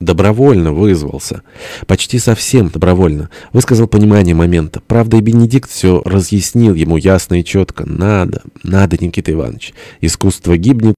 Добровольно вызвался. Почти совсем добровольно. Высказал понимание момента. Правда, и Бенедикт все разъяснил ему ясно и четко. Надо, надо, Никита Иванович. Искусство гибнет,